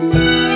Música